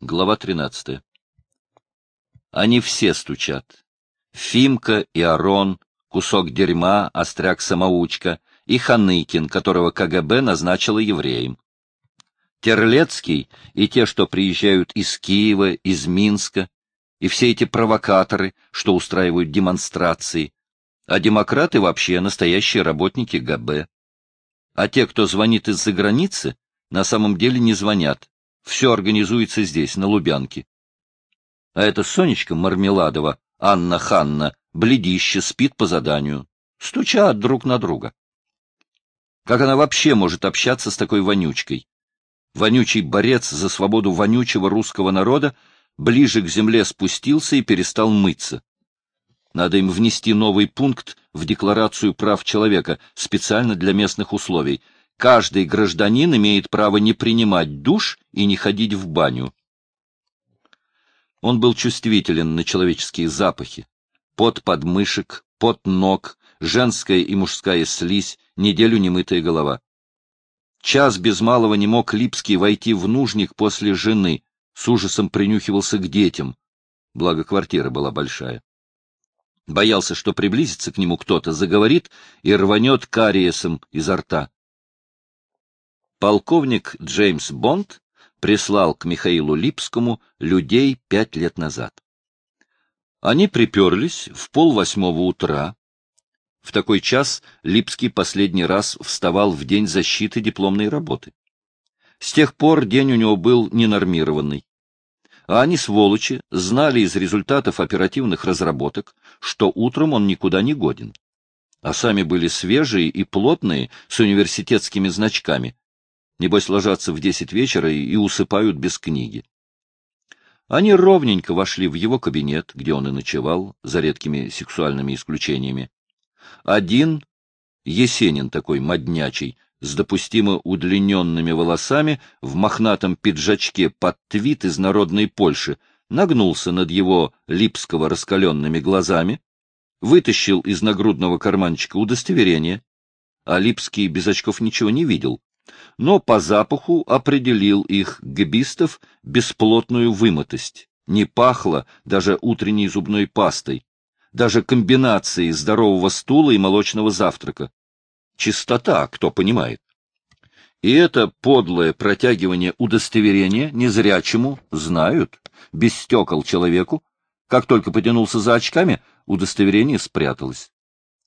Глава 13. Они все стучат. Фимка и Арон, кусок дерьма, остряк-самоучка, и Ханыкин, которого КГБ назначило евреем. Терлецкий и те, что приезжают из Киева, из Минска, и все эти провокаторы, что устраивают демонстрации, а демократы вообще настоящие работники ГБ. А те, кто звонит из-за границы, на самом деле не звонят, все организуется здесь, на Лубянке. А эта Сонечка Мармеладова, Анна Ханна, бледище, спит по заданию. Стучат друг на друга. Как она вообще может общаться с такой вонючкой? Вонючий борец за свободу вонючего русского народа ближе к земле спустился и перестал мыться. Надо им внести новый пункт в Декларацию прав человека специально для местных условий — каждый гражданин имеет право не принимать душ и не ходить в баню. Он был чувствителен на человеческие запахи. Пот подмышек, пот ног, женская и мужская слизь, неделю немытая голова. Час без малого не мог Липский войти в нужник после жены, с ужасом принюхивался к детям, благо квартира была большая. Боялся, что приблизится к нему кто-то, заговорит и рванет кариесом изо рта полковник Джеймс Бонд прислал к Михаилу Липскому людей пять лет назад. Они приперлись в полвосьмого утра. В такой час Липский последний раз вставал в день защиты дипломной работы. С тех пор день у него был ненормированный. А они, сволочи, знали из результатов оперативных разработок, что утром он никуда не годен. А сами были свежие и плотные, с университетскими значками, Небось, ложатся в десять вечера и усыпают без книги. Они ровненько вошли в его кабинет, где он и ночевал, за редкими сексуальными исключениями. Один, Есенин такой моднячий, с допустимо удлиненными волосами, в мохнатом пиджачке под твит из народной Польши, нагнулся над его липского раскаленными глазами, вытащил из нагрудного карманчика удостоверение, а Липский без очков ничего не видел, но по запаху определил их гбистов бесплотную вымытость. Не пахло даже утренней зубной пастой, даже комбинацией здорового стула и молочного завтрака. Чистота, кто понимает. И это подлое протягивание удостоверения незрячему знают, без стекол человеку. Как только потянулся за очками, удостоверение спряталось.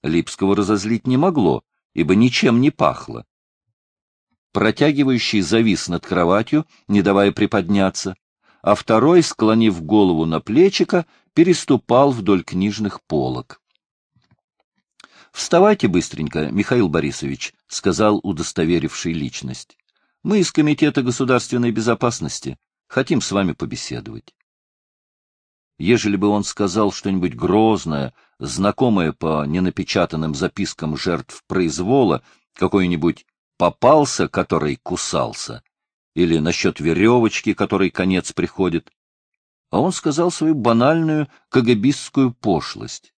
Липского разозлить не могло, ибо ничем не пахло протягивающий завис над кроватью, не давая приподняться, а второй, склонив голову на плечико, переступал вдоль книжных полок. — Вставайте быстренько, Михаил Борисович, — сказал удостоверивший личность. — Мы из Комитета государственной безопасности. Хотим с вами побеседовать. Ежели бы он сказал что-нибудь грозное, знакомое по ненапечатанным запискам жертв произвола, какой-нибудь попался, который кусался, или насчет веревочки, которой конец приходит. А он сказал свою банальную кагабистскую пошлость.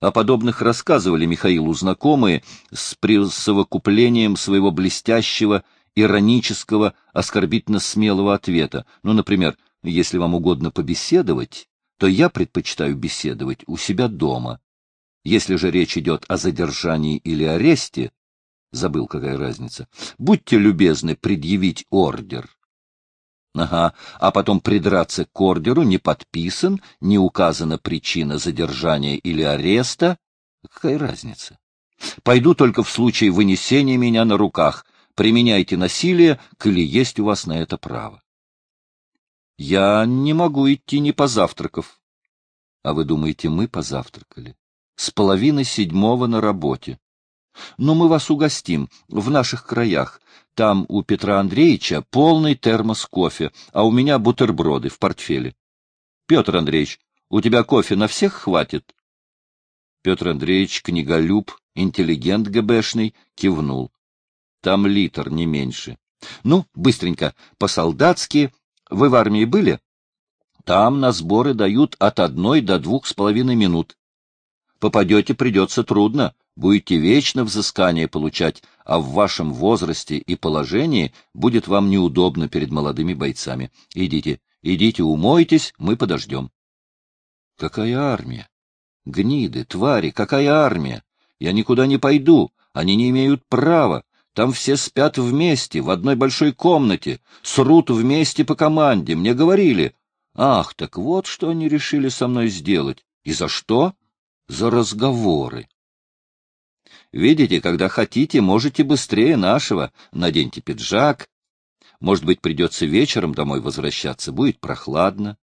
О подобных рассказывали Михаилу знакомые с присовокуплением своего блестящего, иронического, оскорбительно-смелого ответа. Ну, например, если вам угодно побеседовать, то я предпочитаю беседовать у себя дома. Если же речь идет о задержании или аресте, Забыл, какая разница. Будьте любезны предъявить ордер. Ага, а потом придраться к ордеру не подписан, не указана причина задержания или ареста. Какая разница? Пойду только в случае вынесения меня на руках. Применяйте насилие, коли есть у вас на это право. Я не могу идти не позавтракав. А вы думаете, мы позавтракали? С половины седьмого на работе. Но мы вас угостим в наших краях. Там у Петра Андреевича полный термос кофе, а у меня бутерброды в портфеле. Петр Андреевич, у тебя кофе на всех хватит? Петр Андреевич, книголюб, интеллигент ГБшный, кивнул. Там литр, не меньше. Ну, быстренько, по-солдатски. Вы в армии были? Там на сборы дают от одной до двух с половиной минут. Попадете, придется трудно, будете вечно взыскание получать, а в вашем возрасте и положении будет вам неудобно перед молодыми бойцами. Идите, идите, умойтесь, мы подождем. Какая армия? Гниды, твари, какая армия? Я никуда не пойду, они не имеют права. Там все спят вместе, в одной большой комнате, срут вместе по команде. Мне говорили. Ах, так вот, что они решили со мной сделать. И за что? За разговоры. Видите, когда хотите, можете быстрее нашего. Наденьте пиджак. Может быть, придется вечером домой возвращаться, будет прохладно.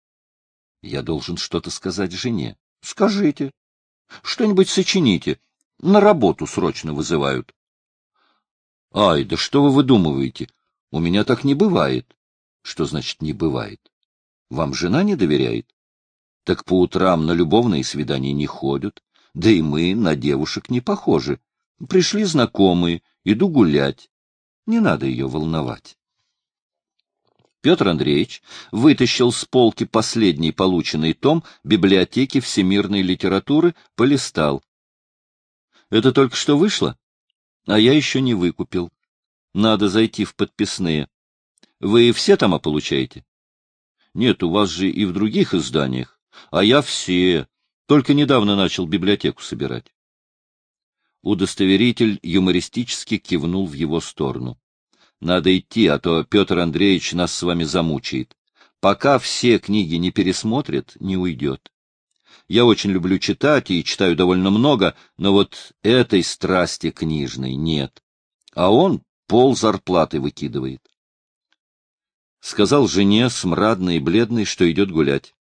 Я должен что-то сказать жене. Скажите. Что-нибудь сочините. На работу срочно вызывают. Ай, да что вы выдумываете? У меня так не бывает. Что значит не бывает? Вам жена не доверяет? Так по утрам на любовные свидания не ходят. Да и мы на девушек не похожи. Пришли знакомые, иду гулять. Не надо ее волновать. Петр Андреевич вытащил с полки последний полученный том библиотеки всемирной литературы, полистал. — Это только что вышло? А я еще не выкупил. Надо зайти в подписные. Вы все тома получаете? Нет, у вас же и в других изданиях. А я все. Только недавно начал библиотеку собирать. Удостоверитель юмористически кивнул в его сторону. Надо идти, а то Петр Андреевич нас с вами замучает. Пока все книги не пересмотрят, не уйдет. Я очень люблю читать и читаю довольно много, но вот этой страсти книжной нет. А он пол зарплаты выкидывает. Сказал жене, смрадной и бледной, что идет гулять.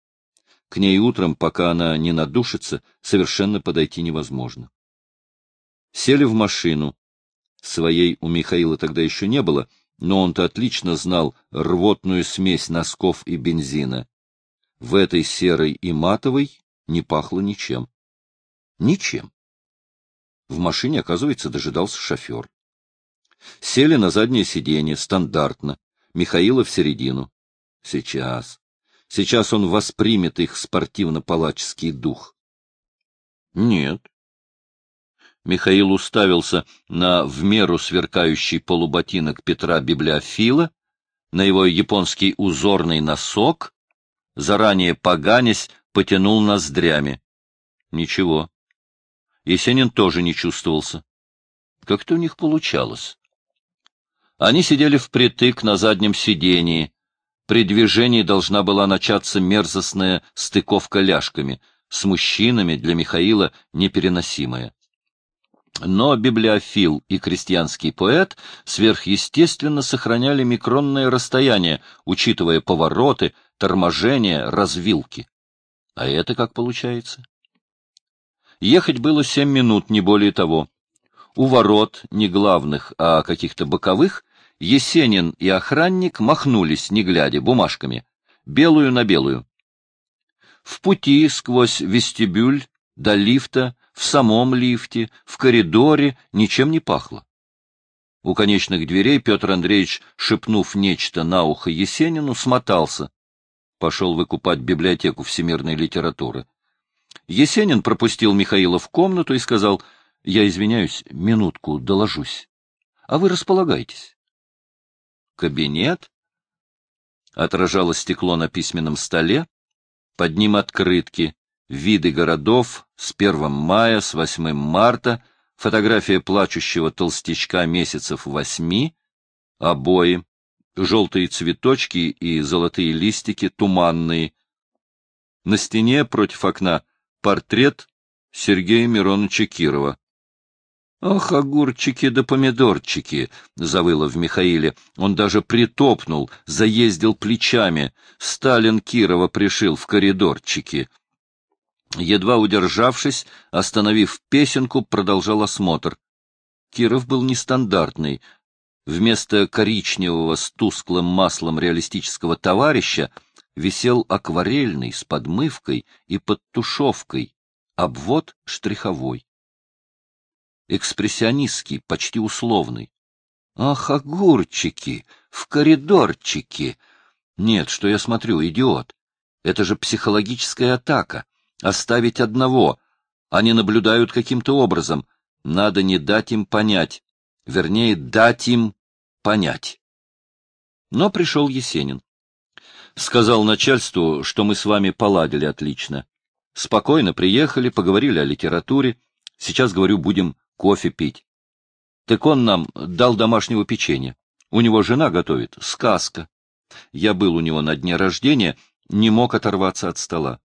К ней утром, пока она не надушится, совершенно подойти невозможно. Сели в машину. Своей у Михаила тогда еще не было, но он-то отлично знал рвотную смесь носков и бензина. В этой серой и матовой не пахло ничем. Ничем. В машине, оказывается, дожидался шофер. Сели на заднее сиденье, стандартно, Михаила в середину. Сейчас. Сейчас он воспримет их спортивно-палаческий дух. Нет, Михаил уставился на в меру сверкающий полуботинок Петра Библиофила, на его японский узорный носок, заранее поганясь, потянул ноздрями. Ничего. Есенин тоже не чувствовался. Как-то у них получалось. Они сидели впритык на заднем сидении. При движении должна была начаться мерзостная стыковка ляжками, с мужчинами для Михаила непереносимая. Но библиофил и крестьянский поэт сверхъестественно сохраняли микронное расстояние, учитывая повороты, торможения, развилки. А это как получается? Ехать было семь минут, не более того. У ворот, не главных, а каких-то боковых, Есенин и охранник махнулись, не глядя, бумажками, белую на белую. В пути сквозь вестибюль до лифта в самом лифте, в коридоре ничем не пахло. У конечных дверей Петр Андреевич, шепнув нечто на ухо Есенину, смотался. Пошел выкупать библиотеку всемирной литературы. Есенин пропустил Михаила в комнату и сказал, «Я извиняюсь, минутку, доложусь. А вы располагайтесь». Кабинет. Отражало стекло на письменном столе. Под ним открытки виды городов с 1 мая, с 8 марта, фотография плачущего толстячка месяцев восьми, обои, желтые цветочки и золотые листики туманные. На стене против окна портрет Сергея Мироновича Кирова. «Ох, огурчики да помидорчики!» — завыло в Михаиле. Он даже притопнул, заездил плечами. Сталин Кирова пришил в коридорчики. Едва удержавшись, остановив песенку, продолжал осмотр. Киров был нестандартный. Вместо коричневого с тусклым маслом реалистического товарища висел акварельный с подмывкой и подтушевкой, обвод штриховой. Экспрессионистский, почти условный. Ах, огурчики! В коридорчики! Нет, что я смотрю, идиот! Это же психологическая атака. Оставить одного. Они наблюдают каким-то образом. Надо не дать им понять. Вернее, дать им понять. Но пришел Есенин. Сказал начальству, что мы с вами поладили отлично. Спокойно приехали, поговорили о литературе. Сейчас, говорю, будем кофе пить. Так он нам дал домашнего печенья. У него жена готовит. Сказка. Я был у него на дне рождения, не мог оторваться от стола.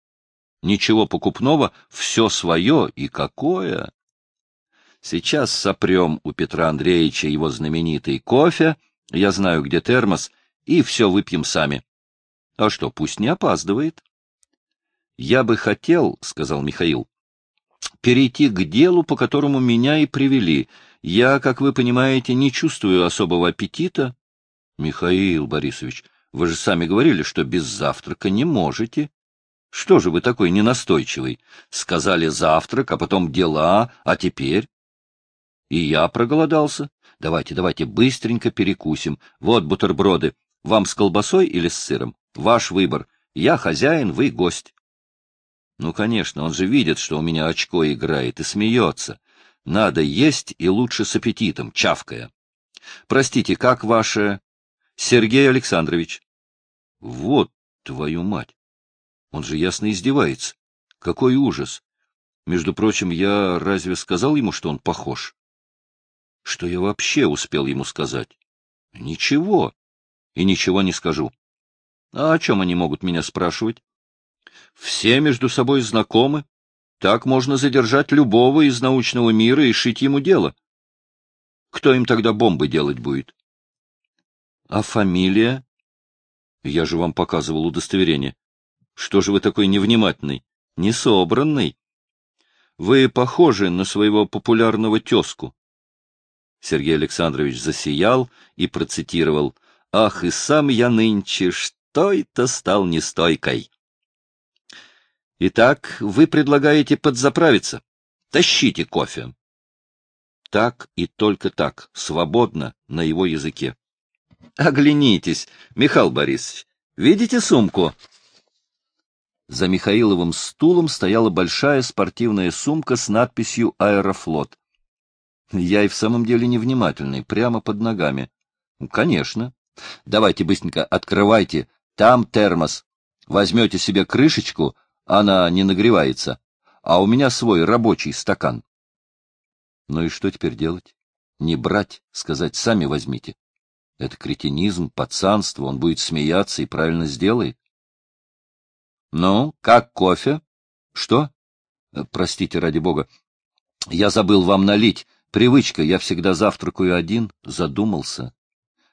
Ничего покупного, все свое, и какое! Сейчас сопрем у Петра Андреевича его знаменитый кофе, я знаю, где термос, и все выпьем сами. А что, пусть не опаздывает. Я бы хотел, — сказал Михаил, — перейти к делу, по которому меня и привели. Я, как вы понимаете, не чувствую особого аппетита. Михаил Борисович, вы же сами говорили, что без завтрака не можете. Что же вы такой ненастойчивый? Сказали завтрак, а потом дела, а теперь? И я проголодался. Давайте, давайте, быстренько перекусим. Вот бутерброды. Вам с колбасой или с сыром? Ваш выбор. Я хозяин, вы гость. Ну, конечно, он же видит, что у меня очко играет, и смеется. Надо есть и лучше с аппетитом, чавкая. Простите, как ваше... Сергей Александрович. Вот твою мать! Он же ясно издевается. Какой ужас! Между прочим, я разве сказал ему, что он похож? Что я вообще успел ему сказать? Ничего. И ничего не скажу. А о чем они могут меня спрашивать? Все между собой знакомы. Так можно задержать любого из научного мира и шить ему дело. Кто им тогда бомбы делать будет? А фамилия? Я же вам показывал удостоверение. Что же вы такой невнимательный, несобранный? Вы похожи на своего популярного тезку. Сергей Александрович засиял и процитировал «Ах, и сам я нынче, что это стал нестойкой!» «Итак, вы предлагаете подзаправиться. Тащите кофе». Так и только так, свободно, на его языке. «Оглянитесь, Михаил Борисович, видите сумку?» За Михаиловым стулом стояла большая спортивная сумка с надписью «Аэрофлот». Я и в самом деле невнимательный, прямо под ногами. Конечно. Давайте быстренько открывайте. Там термос. Возьмете себе крышечку, она не нагревается. А у меня свой рабочий стакан. Ну и что теперь делать? Не брать, сказать, сами возьмите. Это кретинизм, пацанство, он будет смеяться и правильно сделает. Ну, как кофе? Что? Простите, ради бога. Я забыл вам налить. Привычка, я всегда завтракаю один, задумался.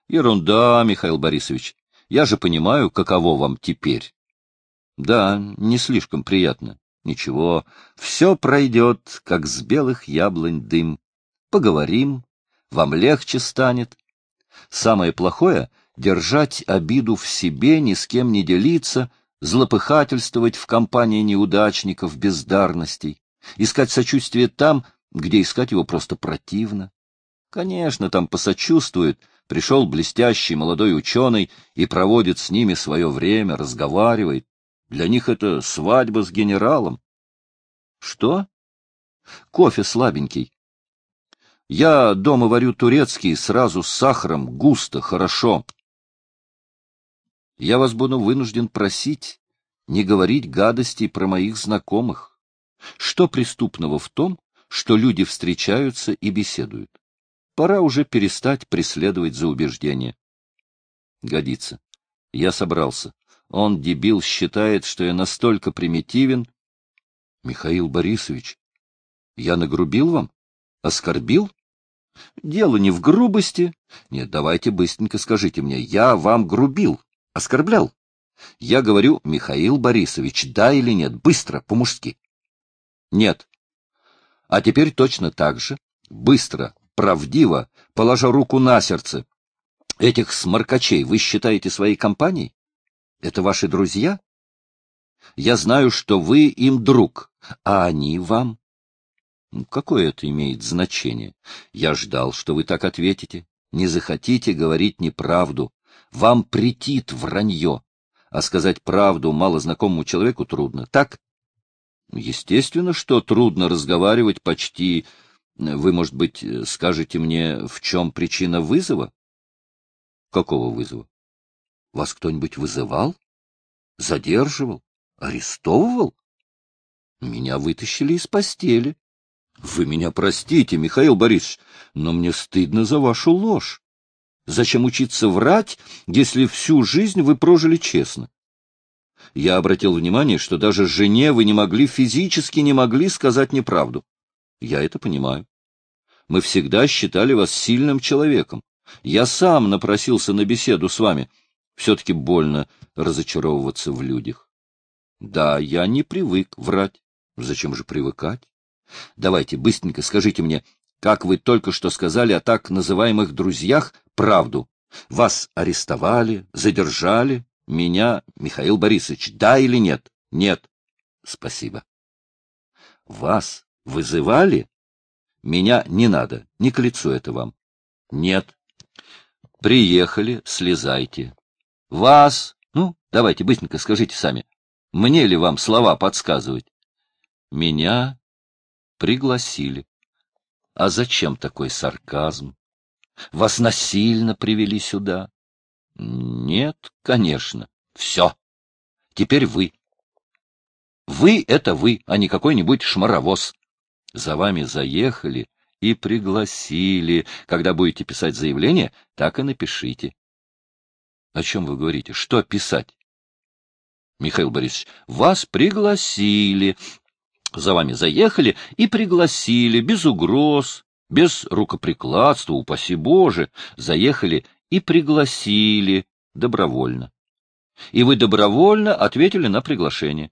Ерунда, Михаил Борисович. Я же понимаю, каково вам теперь. Да, не слишком приятно. Ничего, все пройдет, как с белых яблонь дым. Поговорим, вам легче станет. Самое плохое — держать обиду в себе, ни с кем не делиться, злопыхательствовать в компании неудачников, бездарностей, искать сочувствие там, где искать его просто противно. Конечно, там посочувствует, пришел блестящий молодой ученый и проводит с ними свое время, разговаривает. Для них это свадьба с генералом. Что? Кофе слабенький. Я дома варю турецкий, сразу с сахаром, густо, хорошо. Я вас буду вынужден просить не говорить гадостей про моих знакомых. Что преступного в том, что люди встречаются и беседуют. Пора уже перестать преследовать за убеждения. Годится. Я собрался. Он, дебил, считает, что я настолько примитивен. Михаил Борисович, я нагрубил вам? Оскорбил? Дело не в грубости. Нет, давайте быстренько скажите мне, я вам грубил, оскорблял. Я говорю, Михаил Борисович, да или нет, быстро, по-мужски. Нет, а теперь точно так же, быстро, правдиво, положа руку на сердце. Этих сморкачей вы считаете своей компанией? Это ваши друзья? Я знаю, что вы им друг, а они вам. Ну, какое это имеет значение? Я ждал, что вы так ответите. Не захотите говорить неправду. Вам претит вранье. А сказать правду малознакомому человеку трудно. Так? Естественно, что трудно разговаривать почти Вы, может быть, скажете мне, в чем причина вызова? Какого вызова? Вас кто-нибудь вызывал? Задерживал? Арестовывал? Меня вытащили из постели. Вы меня простите, Михаил Борисович, но мне стыдно за вашу ложь. Зачем учиться врать, если всю жизнь вы прожили честно? Я обратил внимание, что даже жене вы не могли, физически не могли сказать неправду. Я это понимаю. Мы всегда считали вас сильным человеком. Я сам напросился на беседу с вами. Все-таки больно разочаровываться в людях. Да, я не привык врать. Зачем же привыкать? Давайте, быстренько скажите мне, как вы только что сказали о так называемых друзьях, правду. Вас арестовали, задержали, меня, Михаил Борисович, да или нет? Нет. Спасибо. Вас вызывали? Меня не надо, не к лицу это вам. Нет. Приехали, слезайте. Вас, ну, давайте быстренько скажите сами, мне ли вам слова подсказывать? Меня пригласили. А зачем такой сарказм? Вас насильно привели сюда? Нет, конечно. Все. Теперь вы. Вы — это вы, а не какой-нибудь шмаровоз. За вами заехали и пригласили. Когда будете писать заявление, так и напишите. О чем вы говорите? Что писать? Михаил Борисович, вас пригласили. За вами заехали и пригласили, без угроз, без рукоприкладства, упаси Боже, заехали и пригласили добровольно. И вы добровольно ответили на приглашение.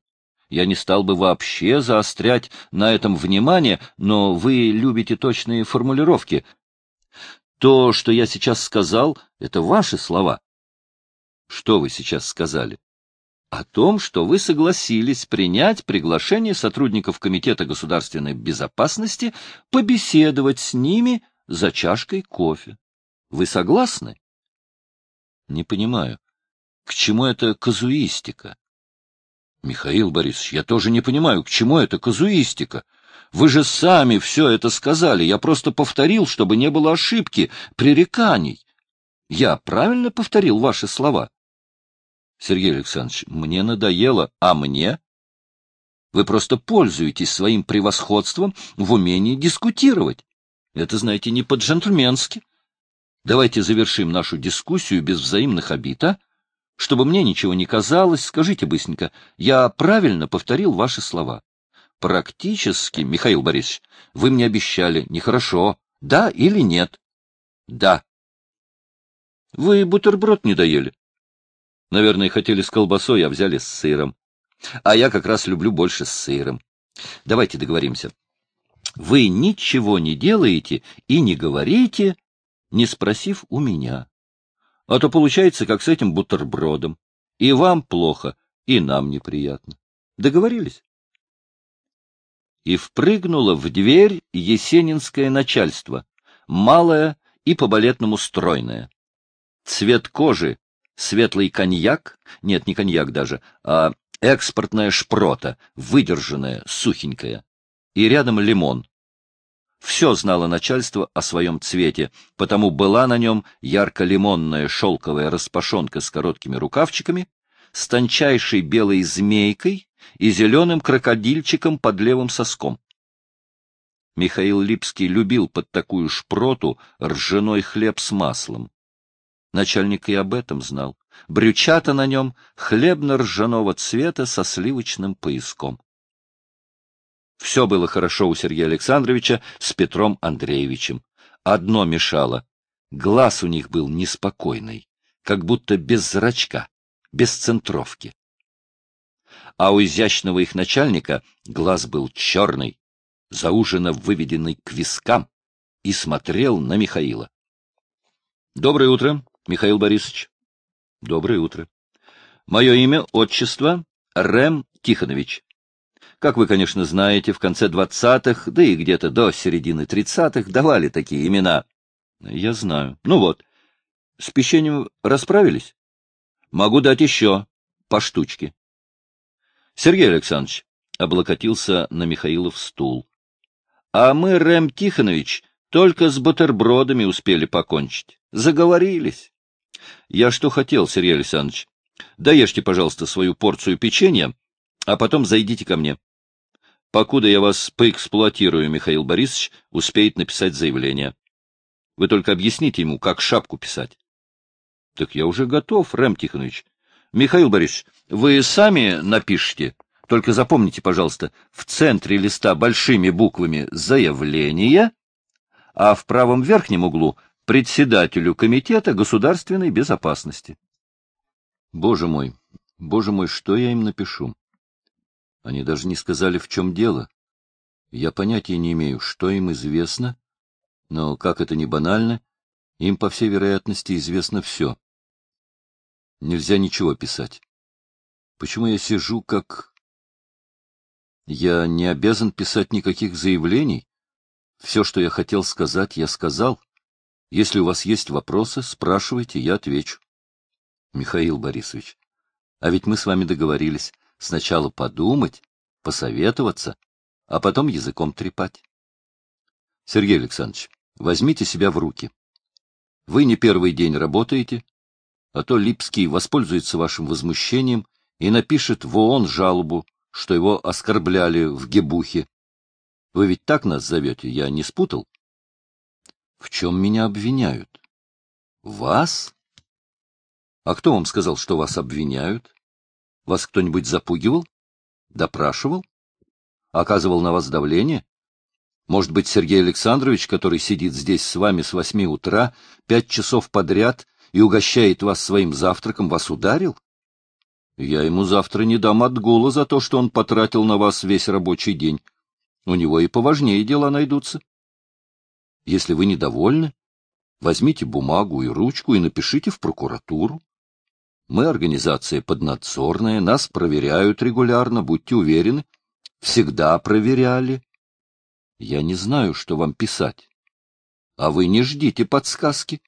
Я не стал бы вообще заострять на этом внимание, но вы любите точные формулировки. То, что я сейчас сказал, — это ваши слова. Что вы сейчас сказали? О том, что вы согласились принять приглашение сотрудников Комитета государственной безопасности побеседовать с ними за чашкой кофе. Вы согласны? Не понимаю. К чему это казуистика? Михаил Борисович, я тоже не понимаю, к чему это казуистика? Вы же сами все это сказали. Я просто повторил, чтобы не было ошибки, пререканий. Я правильно повторил ваши слова? Сергей Александрович, мне надоело, а мне? Вы просто пользуетесь своим превосходством в умении дискутировать. Это, знаете, не по-джентльменски. Давайте завершим нашу дискуссию без взаимных обид, а? Чтобы мне ничего не казалось, скажите быстренько, я правильно повторил ваши слова? Практически, Михаил Борисович, вы мне обещали, нехорошо, да или нет? Да. Вы бутерброд не доели? Наверное, хотели с колбасой, а взяли с сыром. А я как раз люблю больше с сыром. Давайте договоримся. Вы ничего не делаете и не говорите, не спросив у меня. А то получается, как с этим бутербродом. И вам плохо, и нам неприятно. Договорились? И впрыгнуло в дверь есенинское начальство, малое и по-балетному стройное. Цвет кожи — светлый коньяк, нет, не коньяк даже, а экспортная шпрота, выдержанная, сухенькая. И рядом лимон, все знало начальство о своем цвете, потому была на нем ярко-лимонная шелковая распашонка с короткими рукавчиками, с тончайшей белой змейкой и зеленым крокодильчиком под левым соском. Михаил Липский любил под такую шпроту ржаной хлеб с маслом. Начальник и об этом знал. Брючата на нем хлебно-ржаного цвета со сливочным пояском. Все было хорошо у Сергея Александровича с Петром Андреевичем. Одно мешало. Глаз у них был неспокойный, как будто без зрачка, без центровки. А у изящного их начальника глаз был черный, зауженно выведенный к вискам, и смотрел на Михаила. — Доброе утро, Михаил Борисович. — Доброе утро. Мое имя, отчество — Рэм Тихонович. Как вы, конечно, знаете, в конце двадцатых, да и где-то до середины тридцатых давали такие имена. Я знаю. Ну вот. С печеньем расправились? Могу дать еще по штучке. Сергей Александрович облокотился на Михаилов стул. А мы, Рэм Тихонович, только с бутербродами успели покончить. Заговорились. Я что хотел, Сергей Александрович? Доешьте, пожалуйста, свою порцию печенья, а потом зайдите ко мне. Покуда я вас поэксплуатирую, Михаил Борисович успеет написать заявление. Вы только объясните ему, как шапку писать. — Так я уже готов, Рэм Тихонович. Михаил Борисович, вы сами напишите. Только запомните, пожалуйста, в центре листа большими буквами «Заявление», а в правом верхнем углу председателю Комитета государственной безопасности. Боже мой, боже мой, что я им напишу? Они даже не сказали, в чем дело. Я понятия не имею, что им известно, но, как это ни банально, им, по всей вероятности, известно все. Нельзя ничего писать. Почему я сижу как... Я не обязан писать никаких заявлений. Все, что я хотел сказать, я сказал. Если у вас есть вопросы, спрашивайте, я отвечу. Михаил Борисович, а ведь мы с вами договорились сначала подумать, посоветоваться, а потом языком трепать. Сергей Александрович, возьмите себя в руки. Вы не первый день работаете, а то Липский воспользуется вашим возмущением и напишет в ООН жалобу, что его оскорбляли в Гебухе. Вы ведь так нас зовете, я не спутал? В чем меня обвиняют? Вас? А кто вам сказал, что вас обвиняют? Вас кто-нибудь запугивал? Допрашивал? Оказывал на вас давление? Может быть, Сергей Александрович, который сидит здесь с вами с восьми утра, пять часов подряд и угощает вас своим завтраком, вас ударил? Я ему завтра не дам отгула за то, что он потратил на вас весь рабочий день. У него и поважнее дела найдутся. Если вы недовольны, возьмите бумагу и ручку и напишите в прокуратуру. Мы организация поднадзорная, нас проверяют регулярно, будьте уверены. Всегда проверяли. Я не знаю, что вам писать. А вы не ждите подсказки.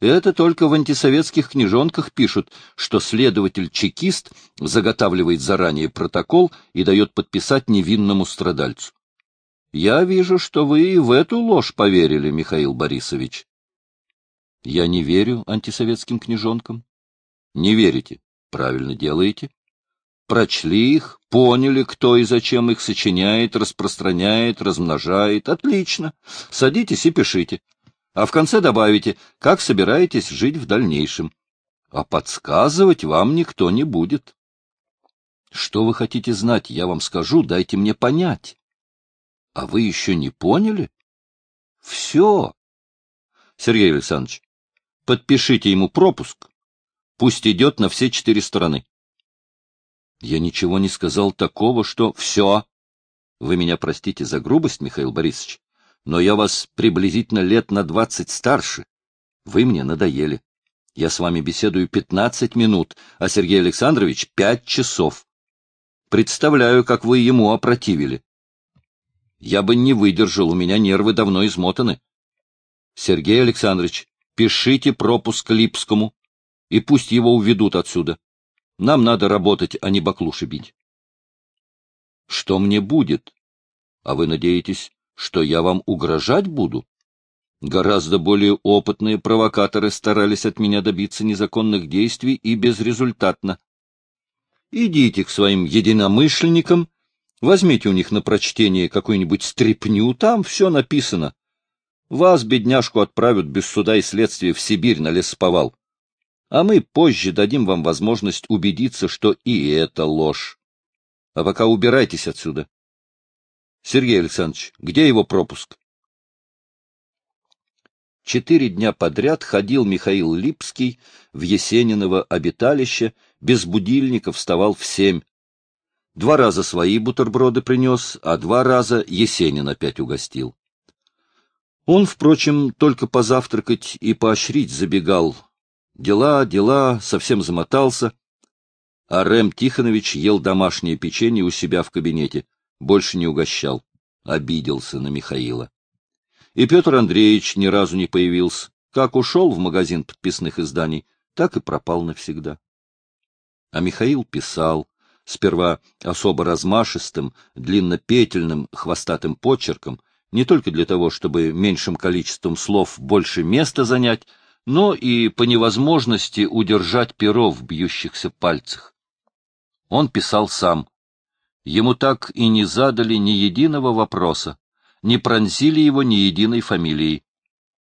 Это только в антисоветских книжонках пишут, что следователь-чекист заготавливает заранее протокол и дает подписать невинному страдальцу. Я вижу, что вы и в эту ложь поверили, Михаил Борисович. Я не верю антисоветским книжонкам. Не верите? Правильно делаете. Прочли их, поняли, кто и зачем их сочиняет, распространяет, размножает. Отлично. Садитесь и пишите. А в конце добавите, как собираетесь жить в дальнейшем. А подсказывать вам никто не будет. Что вы хотите знать, я вам скажу, дайте мне понять. А вы еще не поняли? Все. Сергей Александрович, подпишите ему пропуск, Пусть идет на все четыре стороны. Я ничего не сказал такого, что все. Вы меня простите за грубость, Михаил Борисович, но я вас приблизительно лет на двадцать старше. Вы мне надоели. Я с вами беседую пятнадцать минут, а Сергей Александрович — пять часов. Представляю, как вы ему опротивили. Я бы не выдержал, у меня нервы давно измотаны. Сергей Александрович, пишите пропуск Липскому и пусть его уведут отсюда. Нам надо работать, а не баклуши бить. Что мне будет? А вы надеетесь, что я вам угрожать буду? Гораздо более опытные провокаторы старались от меня добиться незаконных действий и безрезультатно. Идите к своим единомышленникам, возьмите у них на прочтение какую-нибудь стряпню, там все написано. Вас, бедняжку, отправят без суда и следствия в Сибирь на лесоповал а мы позже дадим вам возможность убедиться, что и это ложь. А пока убирайтесь отсюда. Сергей Александрович, где его пропуск? Четыре дня подряд ходил Михаил Липский в Есениново обиталище, без будильника вставал в семь. Два раза свои бутерброды принес, а два раза Есенин опять угостил. Он, впрочем, только позавтракать и поощрить забегал, Дела, дела, совсем замотался. А Рэм Тихонович ел домашнее печенье у себя в кабинете, больше не угощал, обиделся на Михаила. И Петр Андреевич ни разу не появился. Как ушел в магазин подписных изданий, так и пропал навсегда. А Михаил писал, сперва особо размашистым, длиннопетельным, хвостатым почерком, не только для того, чтобы меньшим количеством слов больше места занять, но и по невозможности удержать перо в бьющихся пальцах. Он писал сам. Ему так и не задали ни единого вопроса, не пронзили его ни единой фамилией.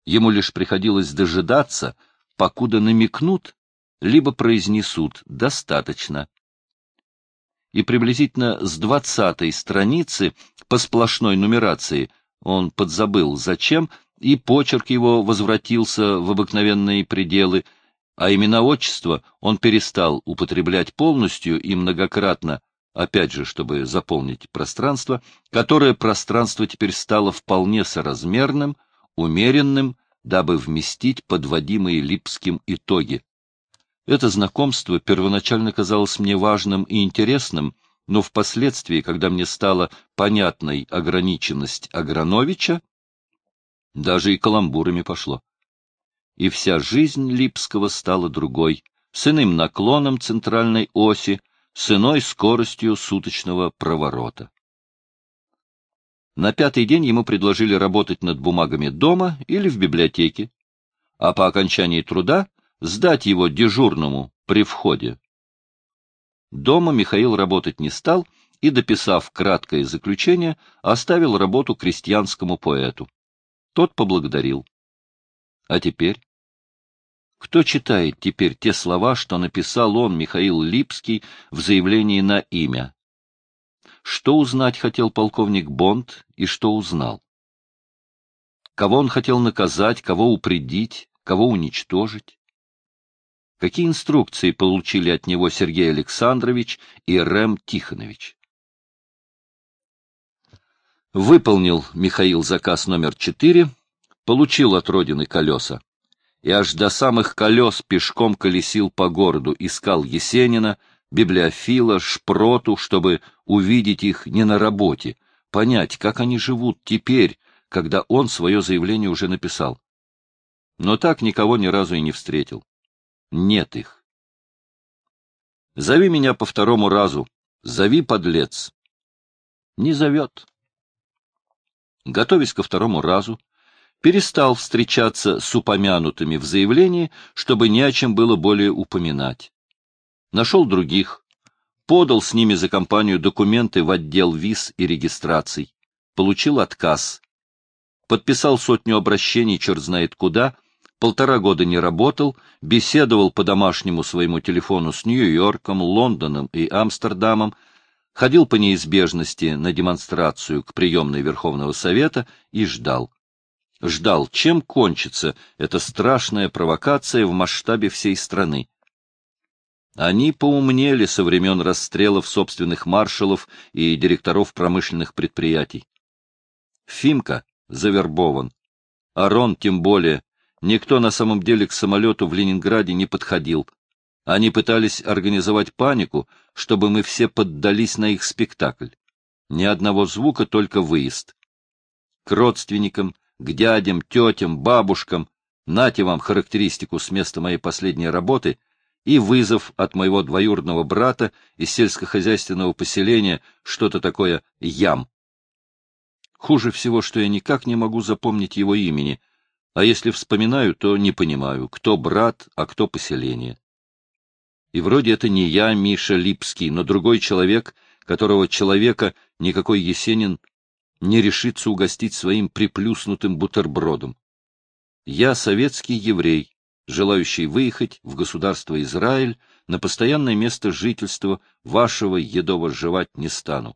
Ему лишь приходилось дожидаться, покуда намекнут, либо произнесут «достаточно». И приблизительно с двадцатой страницы по сплошной нумерации он подзабыл зачем, и почерк его возвратился в обыкновенные пределы, а имена отчества он перестал употреблять полностью и многократно, опять же, чтобы заполнить пространство, которое пространство теперь стало вполне соразмерным, умеренным, дабы вместить подводимые Липским итоги. Это знакомство первоначально казалось мне важным и интересным, но впоследствии, когда мне стала понятной ограниченность Аграновича, даже и каламбурами пошло. И вся жизнь Липского стала другой, с иным наклоном центральной оси, с иной скоростью суточного проворота. На пятый день ему предложили работать над бумагами дома или в библиотеке, а по окончании труда сдать его дежурному при входе. Дома Михаил работать не стал и, дописав краткое заключение, оставил работу крестьянскому поэту. Тот поблагодарил. А теперь? Кто читает теперь те слова, что написал он, Михаил Липский, в заявлении на имя? Что узнать хотел полковник Бонд и что узнал? Кого он хотел наказать, кого упредить, кого уничтожить? Какие инструкции получили от него Сергей Александрович и Рэм Тихонович? Выполнил Михаил заказ номер четыре, получил от родины колеса и аж до самых колес пешком колесил по городу, искал Есенина, библиофила, шпроту, чтобы увидеть их не на работе, понять, как они живут теперь, когда он свое заявление уже написал. Но так никого ни разу и не встретил. Нет их. Зови меня по второму разу. Зови, подлец. Не зовет. Готовясь ко второму разу, перестал встречаться с упомянутыми в заявлении, чтобы не о чем было более упоминать нашел других, подал с ними за компанию документы в отдел виз и регистраций, получил отказ, подписал сотню обращений черт знает куда, полтора года не работал, беседовал по домашнему своему телефону с Нью-Йорком, Лондоном и Амстердамом, ходил по неизбежности на демонстрацию к приемной Верховного Совета и ждал. Ждал, чем кончится эта страшная провокация в масштабе всей страны. Они поумнели со времен расстрелов собственных маршалов и директоров промышленных предприятий. Фимка завербован. Арон тем более. Никто на самом деле к самолету в Ленинграде не подходил. Они пытались организовать панику, чтобы мы все поддались на их спектакль. Ни одного звука, только выезд. К родственникам, к дядям, тетям, бабушкам, нате вам характеристику с места моей последней работы — и вызов от моего двоюродного брата из сельскохозяйственного поселения, что-то такое «ям». Хуже всего, что я никак не могу запомнить его имени, а если вспоминаю, то не понимаю, кто брат, а кто поселение. И вроде это не я, Миша Липский, но другой человек, которого человека никакой Есенин не решится угостить своим приплюснутым бутербродом. Я советский еврей, желающий выехать в государство Израиль на постоянное место жительства вашего едово жевать не стану.